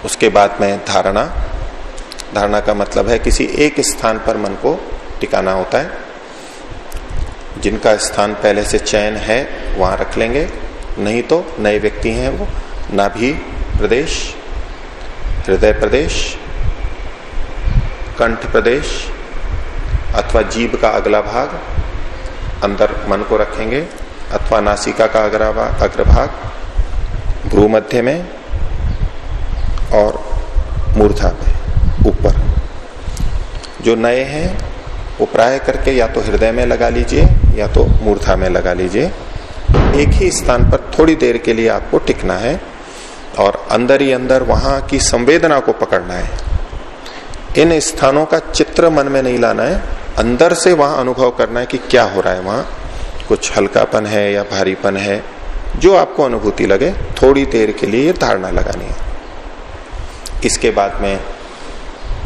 उसके बाद में धारणा। धारणा का मतलब है किसी एक स्थान पर मन को टिकाना होता है। जिनका स्थान पहले से चयन है, वहाँ रख लेंगे। नहीं तो नए व्यक्ति हैं वो। नाभि प्रदेश। हृदय प्रदेश। कंठ प्रदेश अथवा जीभ का अगला भाग, अंदर मन को रखेंगे, अथवा नासिका का अग्रभाग भ्रू मध्य में और मूर्धा पे, ऊपर। जो नए हैं, वो प्राय करके या तो हृदय में लगा लीजिए, या तो मूर्धा में लगा लीजिए। एक ही स्थान पर थोड़ी देर के लिए आपको टिकना है और अंदर ही अंदर वहाँ की संवेदना को पकड़ना है। इन स्थानों का चित्र मन में नहीं लाना है। अंदर से वहाँ अनुभव करना है कि क्या हो रहा है वहाँ। कुछ हल्कापन है या भारीपन है, जो आपको अनुभूति लगे, थोड़ी देर के लिए ये धारणा लगानी है। इसके बाद में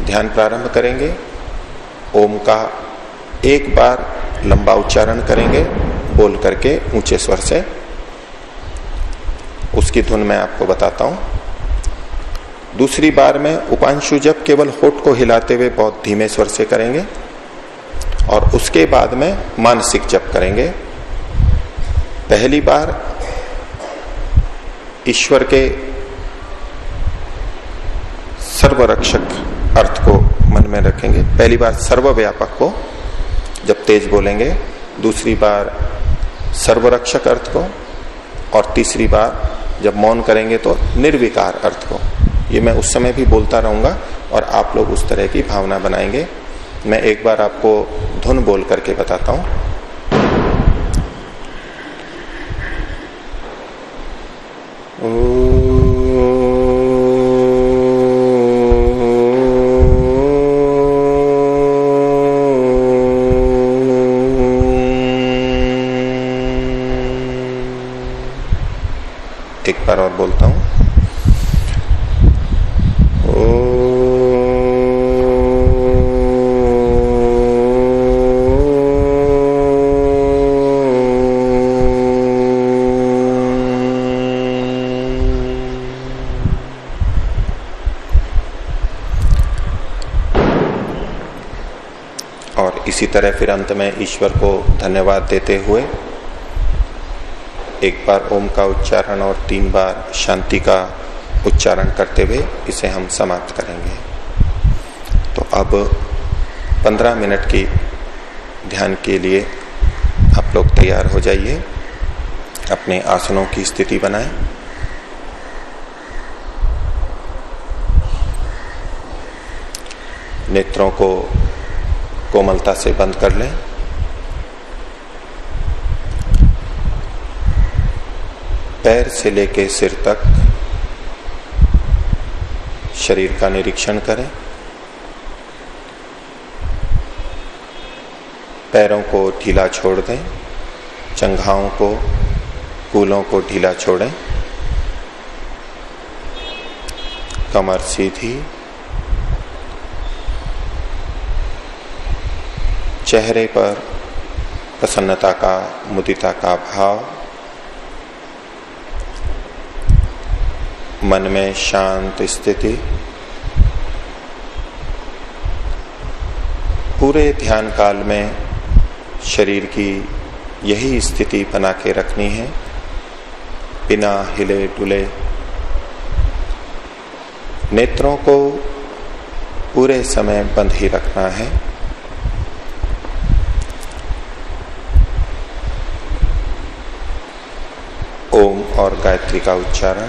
ध्यान प्रारंभ करेंगे। ओम का एक बार लंबा उच्चारण करेंगे, बोल करके ऊँचे स्वर से। उसकी धुन मैं आपको बताता हूँ। दूसरी बार में उपांशु जब केवल होठ को हिलाते हुए बहुत धीमे स्वर से करेंगे और उसके बाद में मानसिक जप करेंगे। पहली बार ईश्वर के सर्वरक्षक अर्थ को मन में रखेंगे। पहली बार सर्वव्यापक को जब तेज बोलेंगे, दूसरी बार सर्वरक्षक अर्थ को और तीसरी बार जब मौन करेंगे तो निर्विकार अर्थ को। ये मैं उस समय भी बोलता रहूँगा और आप लोग उस तरह की भावना बनाएँगे। मैं एक बार आपको धुन बोल करके बताता हूँ एक बार और बोलता हूँ इसी तरह फिर अंत में ईश्वर को धन्यवाद देते हुए एक बार ओम का उच्चारण और तीन बार शांति का उच्चारण करते हुए इसे हम समाप्त करेंगे। तो अब पंद्रह मिनट की ध्यान के लिए आप लोग तैयार हो जाइए, अपने आसनों की स्थिति बनाएँ। नेत्रों को कोमलता से बंद कर लें। पैर से लेके सिर तक शरीर का निरीक्षण करें। पैरों को ढीला छोड़ दें चंघाओं को, कूलों को ढीला छोड़ें। कमर सीधी चेहरे पर प्रसन्नता का, मुदिता का भाव, मन में शांत स्थिति, पूरे ध्यान काल में शरीर की यही स्थिति बना के रखनी है। बिना हिले डुले नेत्रों को पूरे समय बंद ही रखना है। ओम और गायत्री का उच्चारण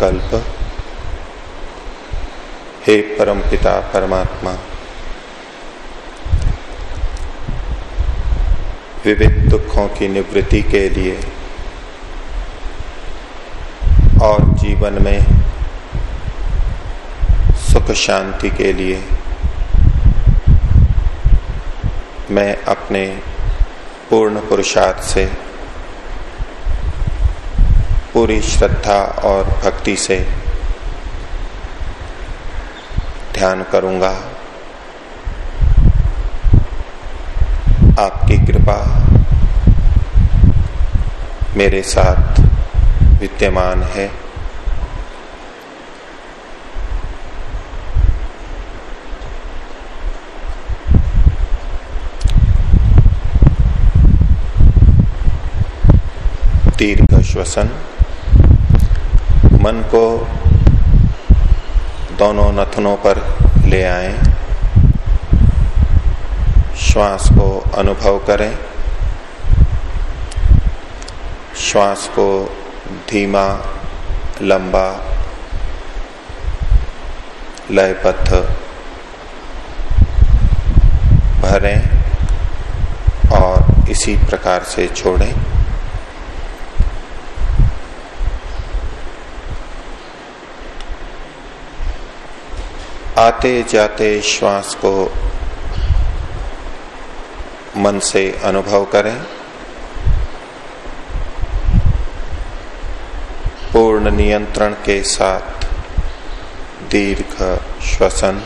संकल्प हे परम पिता परमात्मा विविध दुखों की निवृत्ति के लिए और जीवन में सुख शांति के लिए मैं अपने पूर्ण पुरुषार्थ से पूरी श्रद्धा और भक्ति से ध्यान करूँगा। आपकी कृपा मेरे साथ विद्यमान है। दीर्घ श्वसन मन को दोनों नथनों पर ले आए। श्वास को अनुभव करें। श्वास को धीमा, लंबा, लयबद्ध भरें और इसी प्रकार से छोड़ें आते जाते श्वास को मन से अनुभव करें। पूर्ण नियंत्रण के साथ दीर्घ श्वसन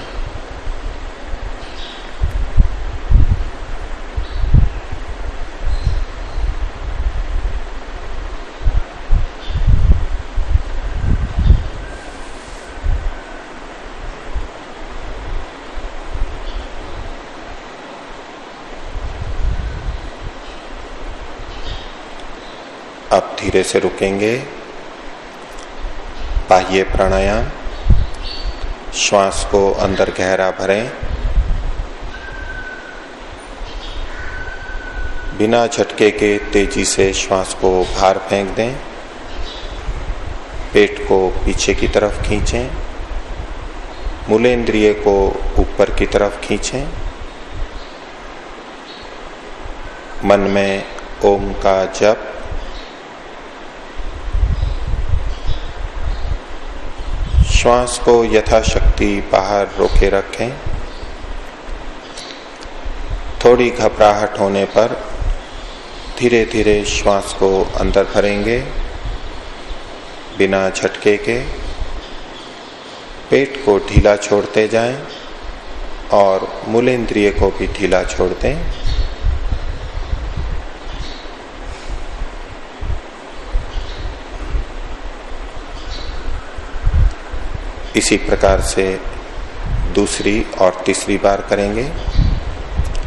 अब धीरे से रुकेंगे। बाह्य प्राणायाम, श्वास को अंदर गहरा भरें। बिना झटके के तेज़ी से श्वास को बाहर फेंक दें। पेट को पीछे की तरफ़ खींचें। मूलेन्द्रिय को ऊपर की तरफ़ खींचें। मन में ओम का जप श्वास को यथाशक्ति बाहर रोके रखें। थोड़ी घबराहट होने पर धीरे धीरे श्वास को अंदर भरेंगे, बिना झटके के। पेट को ढीला छोड़ते जाएँ और मूलेन्द्रिय को भी ढीला छोड़ दें। इसी प्रकार से दूसरी और तीसरी बार करेंगे।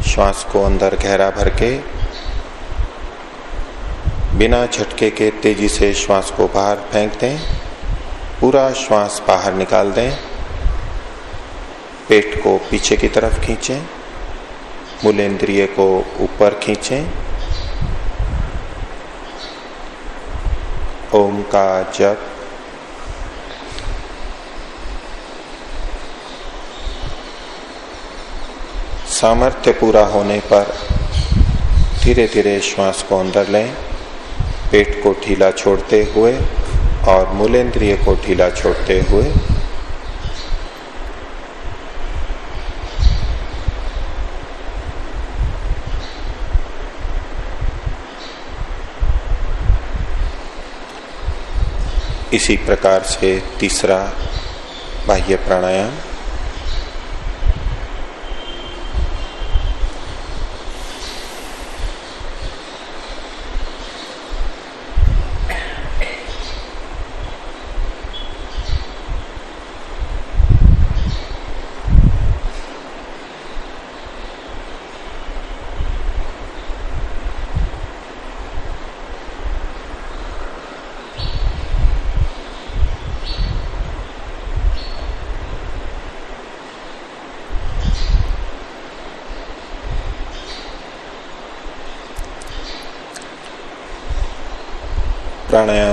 श्वास को अंदर गहरा भर के, बिना झटके के तेज़ी से श्वास को बाहर फेंक दें। पूरा श्वास बाहर निकाल दें। पेट को पीछे की तरफ़ खींचें। मूल इंद्रिय को ऊपर खींचें। ओम का जप सामर्थ्य पूरा होने पर धीरे धीरे श्वास को अंदर लें। पेट को ढीला छोड़ते हुए और मूलेन्द्रिय को ढीला छोड़ते हुए। इसी प्रकार से तीसरा बाह्य प्राणायाम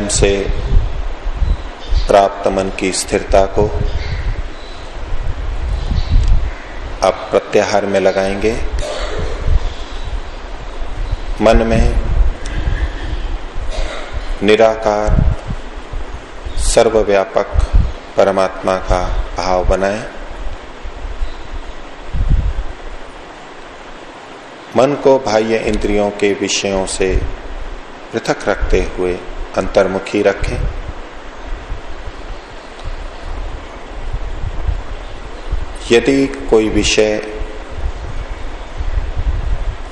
से प्राप्त मन की स्थिरता को आप प्रत्याहार में लगाएँगे। मन में निराकार, सर्वव्यापक परमात्मा का भाव बनाए। मन को बाह्य इंद्रियों के विषयों से पृथक रखते हुए अंतर्मुखी रखें। यदि कोई विषय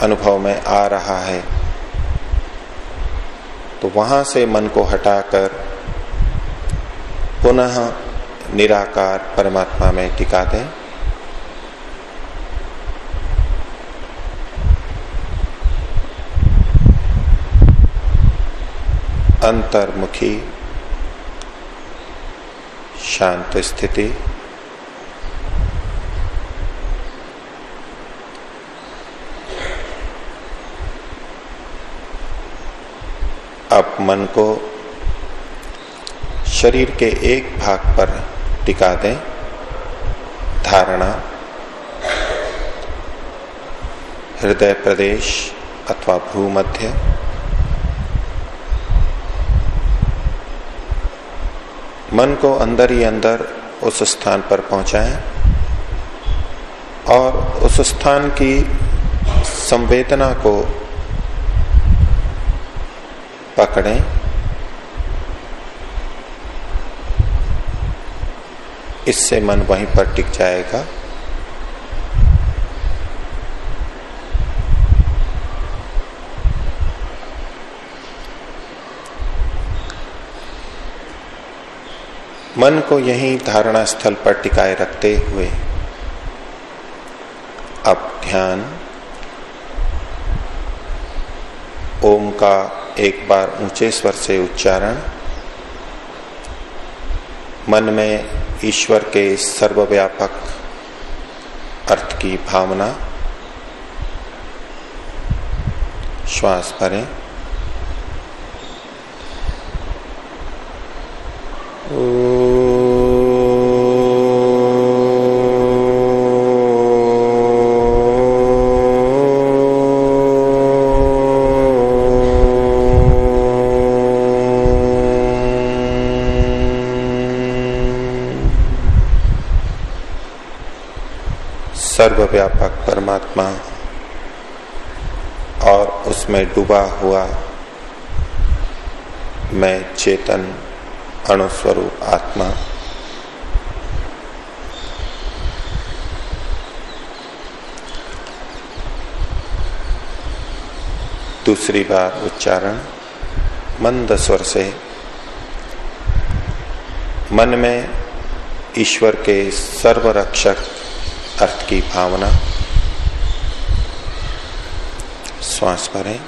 अनुभव में आ रहा है तो वहाँ से मन को हटाकर पुनः निराकार परमात्मा में टिका दें। अंतर्मुखी शांत स्थिति अब मन को शरीर के एक भाग पर टिका दें। धारणा, हृदय प्रदेश अथवा भूमध्य, मन को अंदर ही अंदर उस स्थान पर पहुंचाएँ और उस स्थान की संवेदना को पकड़ें। इससे मन वहीं पर टिक जाएगा। मन को यहीं धारणा स्थल पर टिकाए रखते हुए अब ध्यान, ओम का एक बार ऊँचे स्वर से उच्चारण। मन में ईश्वर के सर्वव्यापक अर्थ की भावना। श्वास भरें सर्वव्यापक परमात्मा और उसमें डूबा हुआ मैं चेतन अणुस्वरूप आत्मा। दूसरी बार उच्चारण, मंद स्वर से, मन में ईश्वर के सर्वरक्षक अर्थ की भावना। श्वास भरें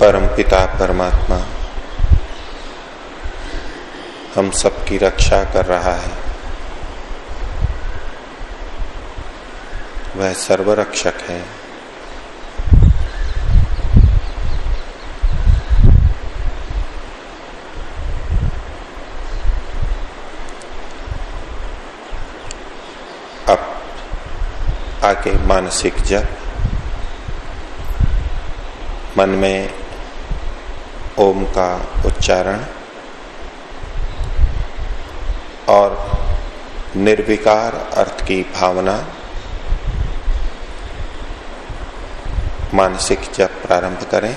परम पिता परमात्मा। हम सबकी रक्षा कर रहा है। वह सर्वरक्षक है। अब आगे मानसिक जप। मन में ओम का उच्चारण और निर्विकार अर्थ की भावना मानसिक जप प्रारंभ करें।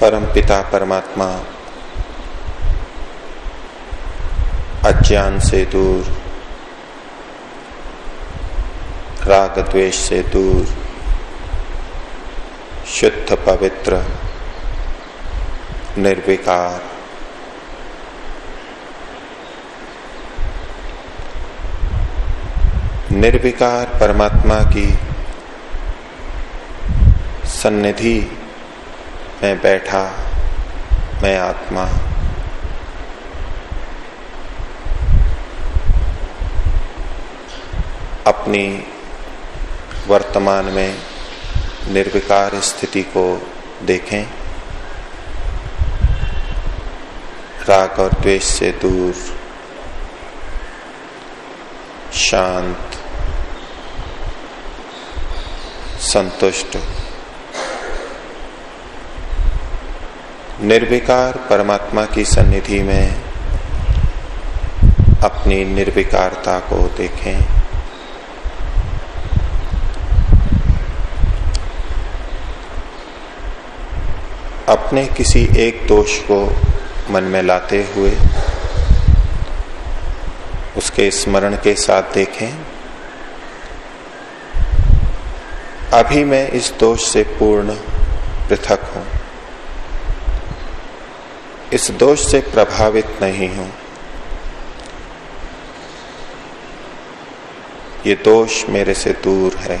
परम पिता परमात्मा, अज्ञान से दूर राग द्वेष से दूर शुद्ध पवित्र निर्विकार। निर्विकार परमात्मा की सन्निधि में बैठा मैं आत्मा। अपनी वर्तमान में निर्विकार स्थिति को देखें। राग और द्वेष से दूर, शांत, संतुष्ट। निर्विकार परमात्मा की सन्निधि में अपनी निर्विकारता को देखें। अपने किसी एक दोष को मन में लाते हुए, उसके स्मरण के साथ देखें। अभी मैं इस दोष से पूर्ण पृथक हूँ। इस दोष से प्रभावित नहीं हूँ। ये दोष मेरे से दूर है।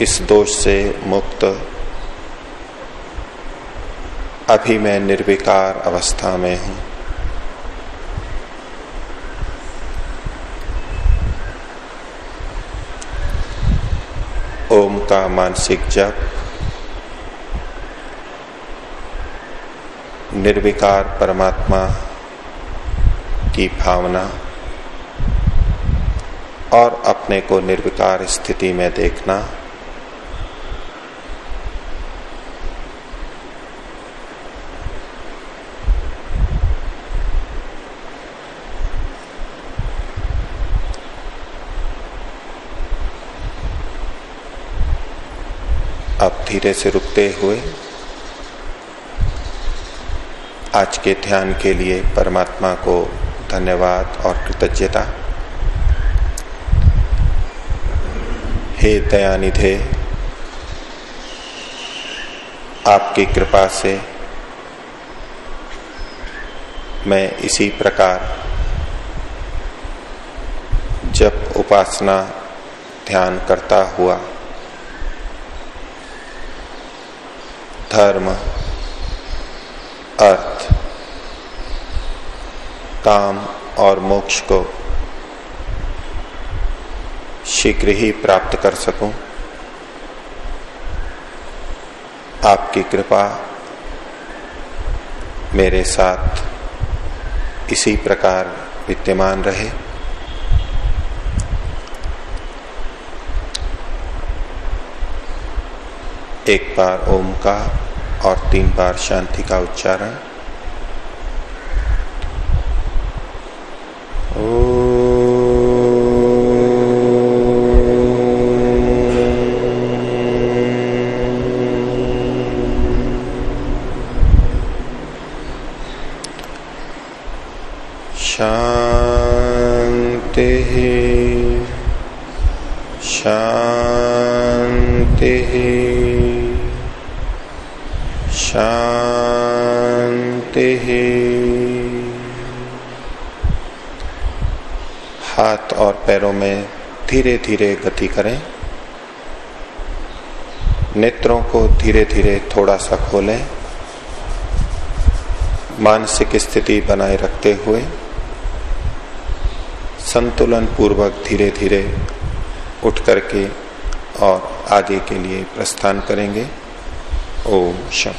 इस दोष से मुक्त। अभी मैं निर्विकार अवस्था में हूँ। ओम का मानसिक जप। निर्विकार परमात्मा की भावना और अपने को निर्विकार स्थिति में देखना। अब धीरे से रुकते हुए आज के ध्यान के लिए परमात्मा को धन्यवाद और कृतज्ञता। हे दयानिधे, आपकी कृपा से मैं इसी प्रकार जब उपासना ध्यान करता हुआ धर्म, अर्थ, काम और मोक्ष को शीघ्र ही प्राप्त कर सकूँ। आपकी कृपा मेरे साथ इसी प्रकार विद्यमान रहे। एक बार ओम का और तीन बार शांति का उच्चारण पैरों में धीरे गति करें। नेत्रों को धीरे धीरे थोड़ा सा खोलें। मानसिक स्थिति बनाए रखते हुए संतुलन पूर्वक धीरे धीरे उठ करके और आगे के लिए प्रस्थान करेंगे। ओम शम